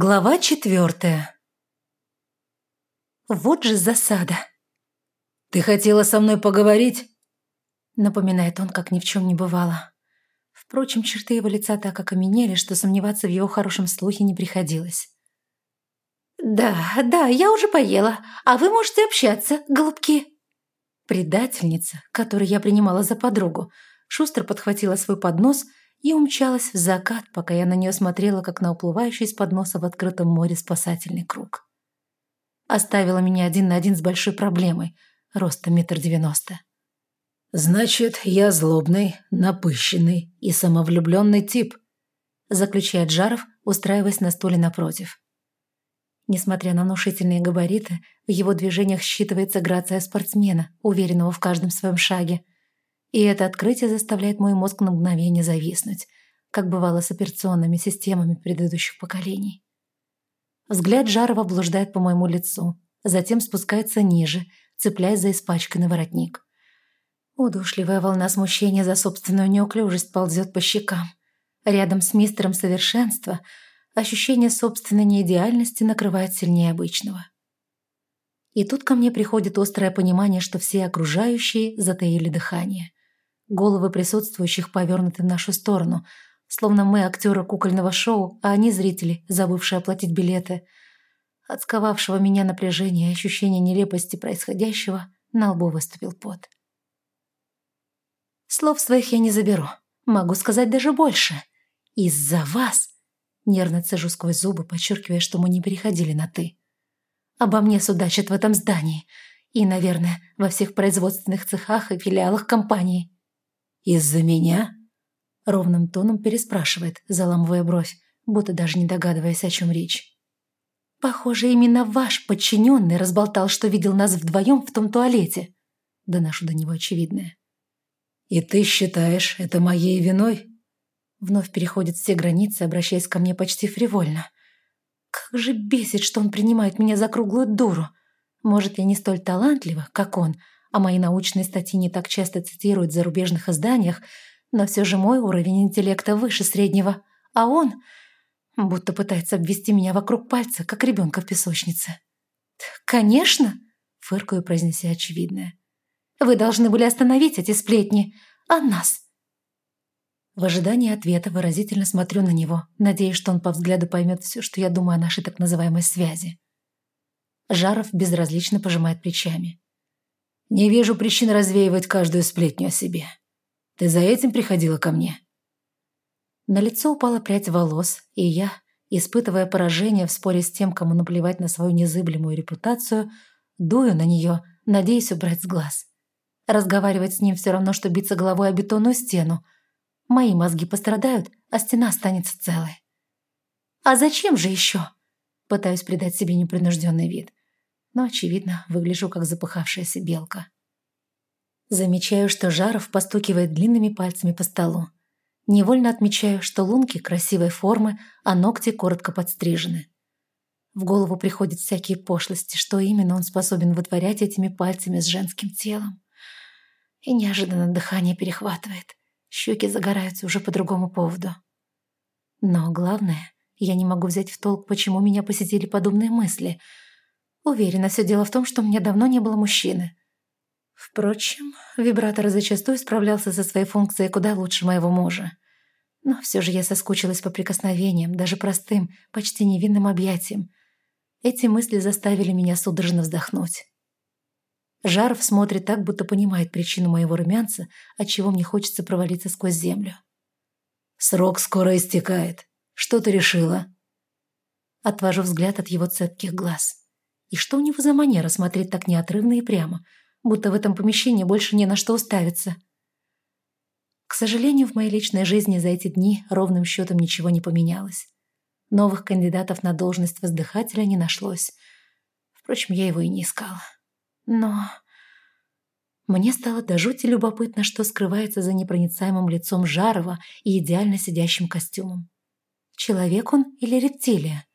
Глава четвертая. Вот же засада. «Ты хотела со мной поговорить?» Напоминает он, как ни в чем не бывало. Впрочем, черты его лица так окаменели, что сомневаться в его хорошем слухе не приходилось. «Да, да, я уже поела, а вы можете общаться, голубки». Предательница, которую я принимала за подругу, шустро подхватила свой поднос – и умчалась в закат, пока я на нее смотрела, как на уплывающий из-под носа в открытом море спасательный круг. Оставила меня один на один с большой проблемой, роста метр девяносто. «Значит, я злобный, напыщенный и самовлюбленный тип», заключает Жаров, устраиваясь на стуле напротив. Несмотря на внушительные габариты, в его движениях считывается грация спортсмена, уверенного в каждом своем шаге – и это открытие заставляет мой мозг на мгновение зависнуть, как бывало с операционными системами предыдущих поколений. Взгляд Жарова блуждает по моему лицу, затем спускается ниже, цепляясь за испачканный воротник. Удушливая волна смущения за собственную неуклюжесть ползет по щекам. Рядом с мистером совершенства ощущение собственной неидеальности накрывает сильнее обычного. И тут ко мне приходит острое понимание, что все окружающие затаили дыхание. Головы присутствующих повернуты в нашу сторону, словно мы актеры кукольного шоу, а они зрители, забывшие оплатить билеты. От сковавшего меня напряжения и ощущения нелепости происходящего на лбу выступил пот. Слов своих я не заберу. Могу сказать даже больше. Из-за вас. Нервно цежу сквозь зубы, подчеркивая, что мы не переходили на «ты». Обо мне судачат в этом здании. И, наверное, во всех производственных цехах и филиалах компании. «Из-за меня?» Ровным тоном переспрашивает, заламывая бровь, будто даже не догадываясь, о чем речь. «Похоже, именно ваш подчиненный разболтал, что видел нас вдвоем в том туалете». Доношу до него очевидное. «И ты считаешь это моей виной?» Вновь переходит все границы, обращаясь ко мне почти фривольно. «Как же бесит, что он принимает меня за круглую дуру. Может, я не столь талантлива, как он, а мои научные статьи не так часто цитируют в зарубежных изданиях, но все же мой уровень интеллекта выше среднего, а он будто пытается обвести меня вокруг пальца, как ребенка в песочнице. «Конечно!» — фыркаю, произнеся очевидное. «Вы должны были остановить эти сплетни. А нас?» В ожидании ответа выразительно смотрю на него, надеясь, что он по взгляду поймет все, что я думаю о нашей так называемой связи. Жаров безразлично пожимает плечами. Не вижу причин развеивать каждую сплетню о себе. Ты за этим приходила ко мне?» На лицо упала прядь волос, и я, испытывая поражение в споре с тем, кому наплевать на свою незыблемую репутацию, дую на нее, надеясь убрать с глаз. Разговаривать с ним все равно, что биться головой о бетонную стену. Мои мозги пострадают, а стена останется целой. «А зачем же еще?» Пытаюсь придать себе непринужденный вид но, очевидно, выгляжу как запыхавшаяся белка. Замечаю, что Жаров постукивает длинными пальцами по столу. Невольно отмечаю, что лунки красивой формы, а ногти коротко подстрижены. В голову приходят всякие пошлости, что именно он способен вытворять этими пальцами с женским телом. И неожиданно дыхание перехватывает. Щеки загораются уже по другому поводу. Но главное, я не могу взять в толк, почему меня посетили подобные мысли — Уверена, все дело в том, что у меня давно не было мужчины. Впрочем, вибратор зачастую справлялся со своей функцией куда лучше моего мужа. Но все же я соскучилась по прикосновениям, даже простым, почти невинным объятиям. Эти мысли заставили меня судорожно вздохнуть. Жаров смотрит так, будто понимает причину моего румянца, отчего мне хочется провалиться сквозь землю. «Срок скоро истекает. Что ты решила?» Отвожу взгляд от его цепких глаз. И что у него за манера смотреть так неотрывно и прямо, будто в этом помещении больше не на что уставиться? К сожалению, в моей личной жизни за эти дни ровным счетом ничего не поменялось. Новых кандидатов на должность воздыхателя не нашлось. Впрочем, я его и не искала. Но... Мне стало до жути любопытно, что скрывается за непроницаемым лицом Жарова и идеально сидящим костюмом. Человек он или рептилия?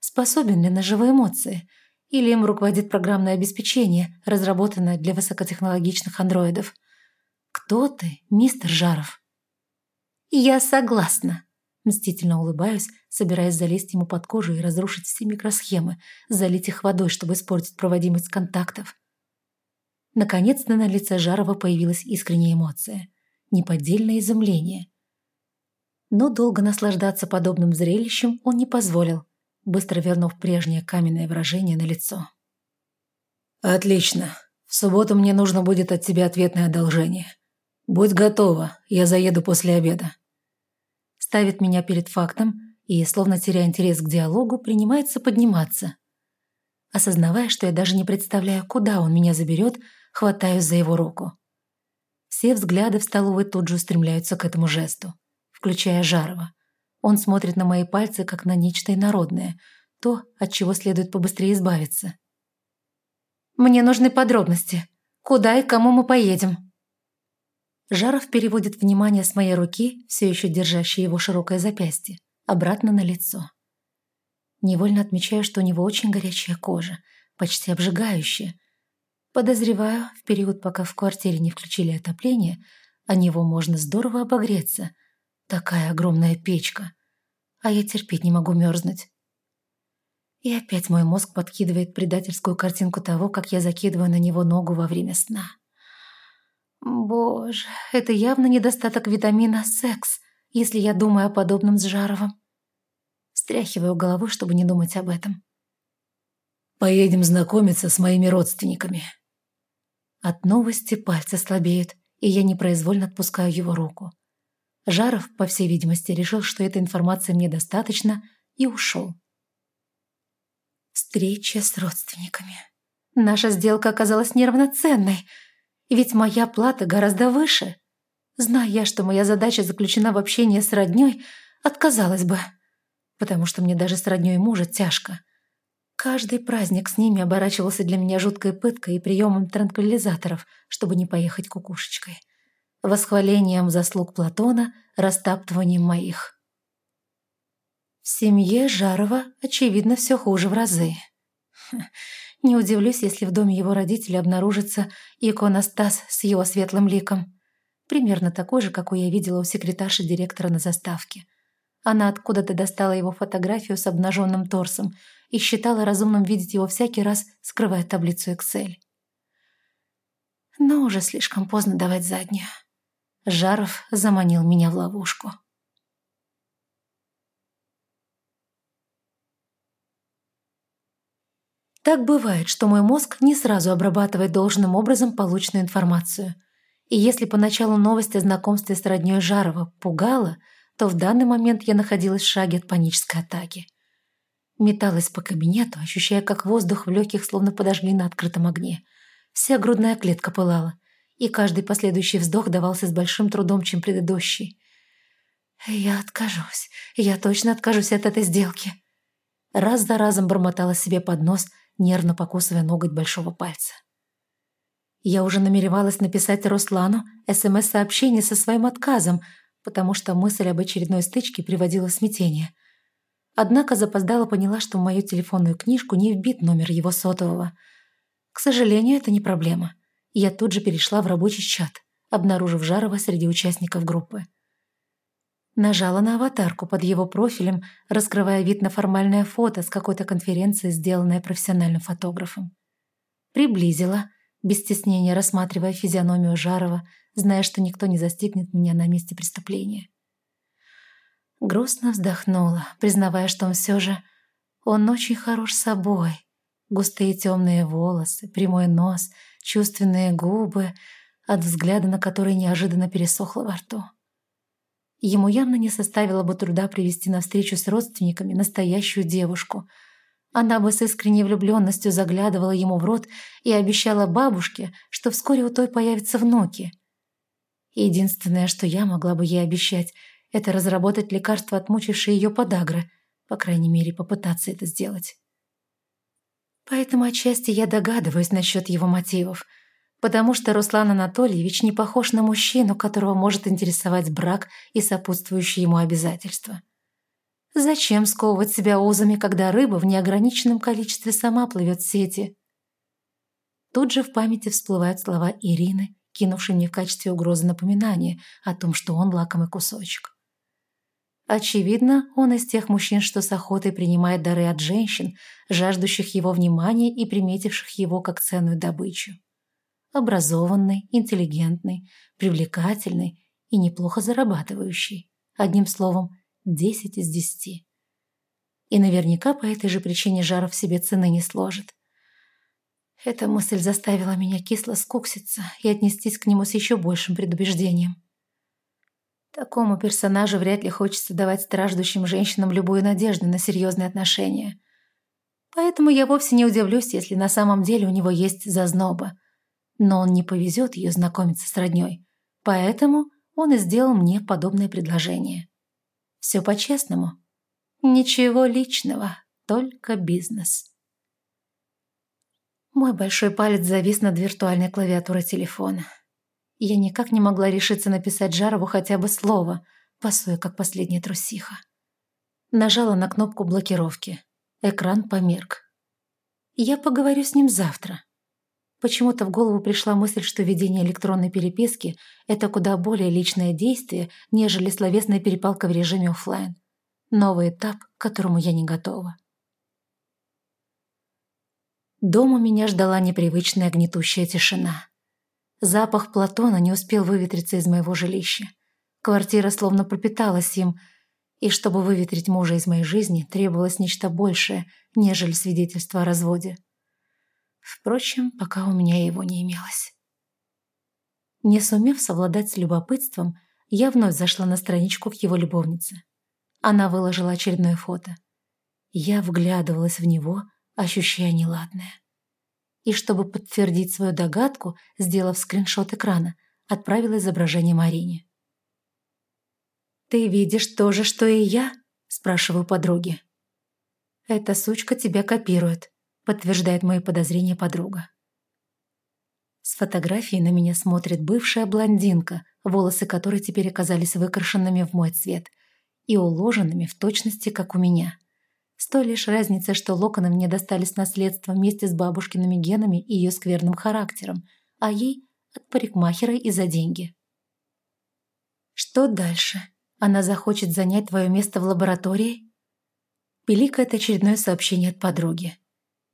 Способен ли на живые эмоции – или им руководит программное обеспечение, разработанное для высокотехнологичных андроидов. Кто ты, мистер Жаров? Я согласна. Мстительно улыбаюсь, собираясь залезть ему под кожу и разрушить все микросхемы, залить их водой, чтобы испортить проводимость контактов. Наконец-то на лице Жарова появилась искренняя эмоция. Неподдельное изумление. Но долго наслаждаться подобным зрелищем он не позволил, быстро вернув прежнее каменное выражение на лицо. «Отлично. В субботу мне нужно будет от тебя ответное одолжение. Будь готова, я заеду после обеда» ставит меня перед фактом и, словно теряя интерес к диалогу, принимается подниматься. Осознавая, что я даже не представляю, куда он меня заберет, хватаюсь за его руку. Все взгляды в столовой тут же устремляются к этому жесту, включая Жарова. Он смотрит на мои пальцы, как на нечто инородное, то, от чего следует побыстрее избавиться. «Мне нужны подробности. Куда и кому мы поедем?» Жаров переводит внимание с моей руки, все еще держащей его широкое запястье, обратно на лицо. Невольно отмечаю, что у него очень горячая кожа, почти обжигающая. Подозреваю, в период, пока в квартире не включили отопление, о него можно здорово обогреться. Такая огромная печка. А я терпеть не могу мерзнуть. И опять мой мозг подкидывает предательскую картинку того, как я закидываю на него ногу во время сна. Боже, это явно недостаток витамина секс, если я думаю о подобном с Жаровым. Стряхиваю голову, чтобы не думать об этом. Поедем знакомиться с моими родственниками. От новости пальцы слабеют, и я непроизвольно отпускаю его руку. Жаров, по всей видимости, решил, что этой информации мне достаточно, и ушел. Встреча с родственниками. Наша сделка оказалась неравноценной — ведь моя плата гораздо выше. Зная я, что моя задача заключена в общении с роднёй, отказалась бы. Потому что мне даже с роднёй мужа тяжко. Каждый праздник с ними оборачивался для меня жуткой пыткой и приемом транквилизаторов, чтобы не поехать кукушечкой. Восхвалением заслуг Платона, растаптыванием моих. В семье Жарова, очевидно, все хуже в разы. Не удивлюсь, если в доме его родителей обнаружится иконостас с его светлым ликом. Примерно такой же, какой я видела у секретарши директора на заставке. Она откуда-то достала его фотографию с обнаженным торсом и считала разумным видеть его всякий раз, скрывая таблицу Excel. Но уже слишком поздно давать заднюю. Жаров заманил меня в ловушку. Так бывает, что мой мозг не сразу обрабатывает должным образом полученную информацию. И если поначалу новость о знакомстве с роднёй Жарова пугала, то в данный момент я находилась в шаге от панической атаки. Металась по кабинету, ощущая, как воздух в легких словно подожгли на открытом огне. Вся грудная клетка пылала, и каждый последующий вздох давался с большим трудом, чем предыдущий. «Я откажусь. Я точно откажусь от этой сделки». Раз за разом бормотала себе под нос – нервно покусывая ноготь большого пальца. Я уже намеревалась написать Руслану СМС-сообщение со своим отказом, потому что мысль об очередной стычке приводила в смятение. Однако запоздала поняла, что в мою телефонную книжку не вбит номер его сотового. К сожалению, это не проблема. Я тут же перешла в рабочий чат, обнаружив Жарова среди участников группы. Нажала на аватарку под его профилем, раскрывая вид на формальное фото с какой-то конференции, сделанное профессиональным фотографом. Приблизила, без стеснения рассматривая физиономию Жарова, зная, что никто не застигнет меня на месте преступления. Грустно вздохнула, признавая, что он все же... Он очень хорош собой. Густые темные волосы, прямой нос, чувственные губы, от взгляда на который неожиданно пересохло во рту. Ему явно не составило бы труда привести на встречу с родственниками настоящую девушку. Она бы с искренней влюбленностью заглядывала ему в рот и обещала бабушке, что вскоре у той появятся внуки. Единственное, что я могла бы ей обещать, это разработать лекарство, отмучившее ее подагры, по крайней мере, попытаться это сделать. Поэтому отчасти я догадываюсь насчет его мотивов – потому что Руслан Анатольевич не похож на мужчину, которого может интересовать брак и сопутствующие ему обязательства. Зачем сковывать себя узами, когда рыба в неограниченном количестве сама плывет в сети? Тут же в памяти всплывают слова Ирины, кинувшей мне в качестве угрозы напоминания о том, что он лакомый кусочек. Очевидно, он из тех мужчин, что с охотой принимает дары от женщин, жаждущих его внимания и приметивших его как ценную добычу. Образованный, интеллигентный, привлекательный и неплохо зарабатывающий. Одним словом, 10 из 10. И наверняка по этой же причине Жаров себе цены не сложит. Эта мысль заставила меня кисло скукситься и отнестись к нему с еще большим предубеждением. Такому персонажу вряд ли хочется давать страждущим женщинам любую надежду на серьезные отношения. Поэтому я вовсе не удивлюсь, если на самом деле у него есть зазноба. Но он не повезет ее знакомиться с родней. Поэтому он и сделал мне подобное предложение. Все по-честному. Ничего личного, только бизнес. Мой большой палец завис над виртуальной клавиатурой телефона. Я никак не могла решиться написать Жарову хотя бы слово, пасуя как последняя трусиха. Нажала на кнопку блокировки. Экран померк. Я поговорю с ним завтра. Почему-то в голову пришла мысль, что ведение электронной переписки – это куда более личное действие, нежели словесная перепалка в режиме офлайн. Новый этап, к которому я не готова. Дома меня ждала непривычная гнетущая тишина. Запах Платона не успел выветриться из моего жилища. Квартира словно пропиталась им, и чтобы выветрить мужа из моей жизни, требовалось нечто большее, нежели свидетельство о разводе. Впрочем, пока у меня его не имелось. Не сумев совладать с любопытством, я вновь зашла на страничку к его любовнице. Она выложила очередное фото. Я вглядывалась в него, ощущая неладное. И чтобы подтвердить свою догадку, сделав скриншот экрана, отправила изображение Марине. «Ты видишь то же, что и я?» – спрашиваю подруги. «Эта сучка тебя копирует», – подтверждает мои подозрения подруга. С фотографии на меня смотрит бывшая блондинка, волосы которой теперь оказались выкрашенными в мой цвет и уложенными в точности, как у меня. С той лишь разницей, что локоны мне достались наследство вместе с бабушкиными генами и ее скверным характером, а ей – от парикмахера и за деньги. Что дальше? Она захочет занять твое место в лаборатории? Пиликает очередное сообщение от подруги.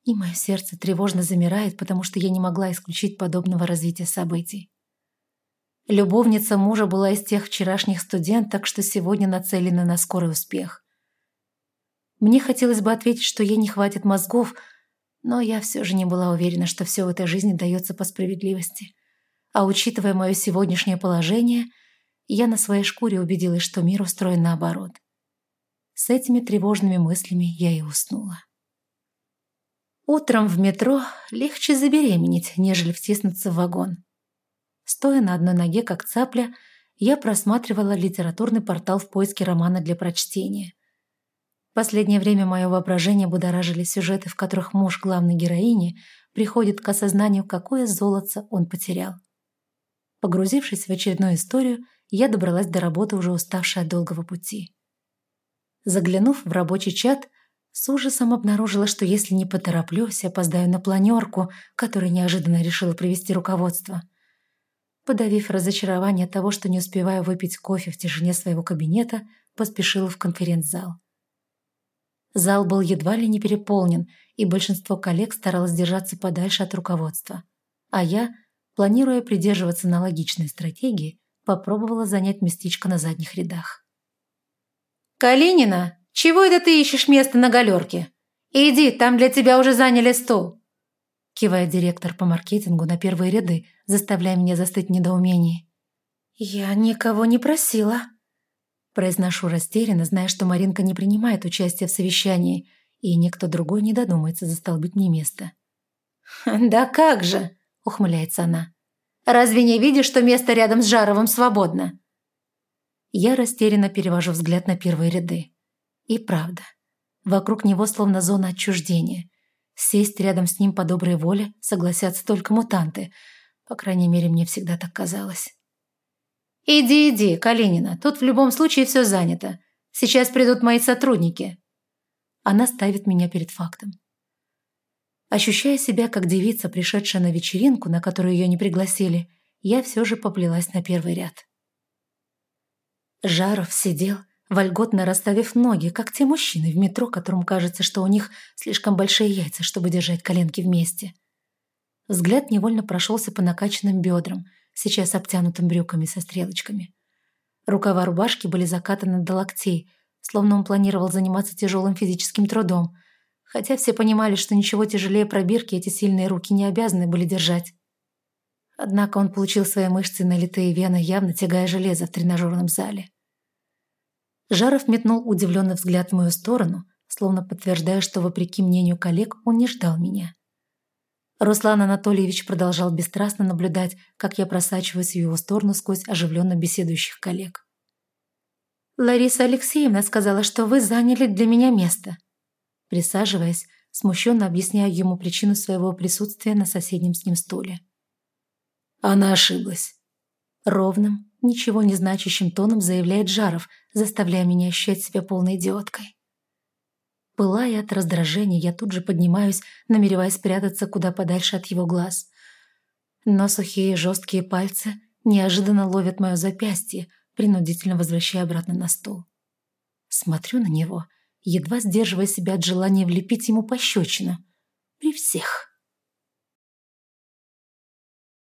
И мое сердце тревожно замирает, потому что я не могла исключить подобного развития событий. Любовница мужа была из тех вчерашних студенток, что сегодня нацелена на скорый успех. Мне хотелось бы ответить, что ей не хватит мозгов, но я все же не была уверена, что все в этой жизни дается по справедливости. А учитывая мое сегодняшнее положение, я на своей шкуре убедилась, что мир устроен наоборот. С этими тревожными мыслями я и уснула. Утром в метро легче забеременеть, нежели втиснуться в вагон. Стоя на одной ноге, как цапля, я просматривала литературный портал в поиске романа для прочтения последнее время мое воображение будоражили сюжеты, в которых муж главной героини приходит к осознанию, какое золото он потерял. Погрузившись в очередную историю, я добралась до работы, уже уставшая от долгого пути. Заглянув в рабочий чат, с ужасом обнаружила, что если не потороплюсь, опоздаю на планерку, которую неожиданно решила провести руководство. Подавив разочарование от того, что не успеваю выпить кофе в тишине своего кабинета, поспешила в конференц-зал. Зал был едва ли не переполнен, и большинство коллег старалось держаться подальше от руководства. А я, планируя придерживаться аналогичной стратегии, попробовала занять местечко на задних рядах. «Калинина, чего это ты ищешь место на галерке? Иди, там для тебя уже заняли стол!» Кивает директор по маркетингу на первые ряды, заставляя меня застыть в недоумении. «Я никого не просила», Произношу растерянно, зная, что Маринка не принимает участия в совещании, и никто другой не додумается застолбить мне место. «Да как же!» — ухмыляется она. «Разве не видишь, что место рядом с Жаровым свободно?» Я растерянно перевожу взгляд на первые ряды. И правда, вокруг него словно зона отчуждения. Сесть рядом с ним по доброй воле согласятся только мутанты. По крайней мере, мне всегда так казалось. «Иди, иди, Калинина, тут в любом случае все занято. Сейчас придут мои сотрудники». Она ставит меня перед фактом. Ощущая себя как девица, пришедшая на вечеринку, на которую ее не пригласили, я все же поплелась на первый ряд. Жаров сидел, вольготно расставив ноги, как те мужчины в метро, которым кажется, что у них слишком большие яйца, чтобы держать коленки вместе. Взгляд невольно прошелся по накачанным бедрам, сейчас обтянутым брюками со стрелочками. Рукава рубашки были закатаны до локтей, словно он планировал заниматься тяжелым физическим трудом, хотя все понимали, что ничего тяжелее пробирки эти сильные руки не обязаны были держать. Однако он получил свои мышцы налитые вены, явно тягая железо в тренажерном зале. Жаров метнул удивленный взгляд в мою сторону, словно подтверждая, что, вопреки мнению коллег, он не ждал меня. Руслан Анатольевич продолжал бесстрастно наблюдать, как я просачиваюсь в его сторону сквозь оживленно беседующих коллег. «Лариса Алексеевна сказала, что вы заняли для меня место». Присаживаясь, смущенно объясняю ему причину своего присутствия на соседнем с ним стуле. Она ошиблась. Ровным, ничего не значащим тоном заявляет Жаров, заставляя меня ощущать себя полной идиоткой. Пылая от раздражения, я тут же поднимаюсь, намереваясь спрятаться куда подальше от его глаз. Но сухие жесткие пальцы неожиданно ловят мое запястье, принудительно возвращая обратно на стул. Смотрю на него, едва сдерживая себя от желания влепить ему пощечину. При всех.